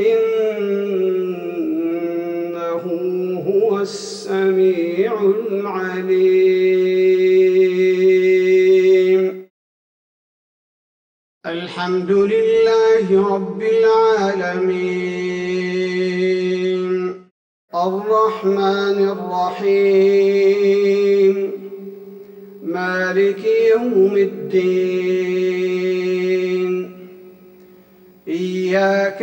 إنه هو السميع العليم. الحمد لله رب العالمين. الرحمن الرحيم. مالك يوم الدين. إياك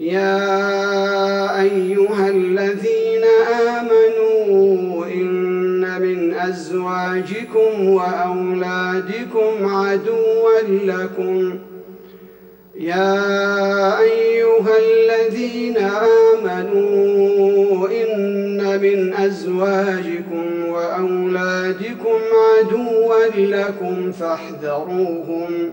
يا أيها الذين آمنوا إن من أزواجكم وأولادكم عدوا لكم. يا أيها الذين آمنوا إن من أزواجكم وأولادكم عدوا لكم فاحذروهم.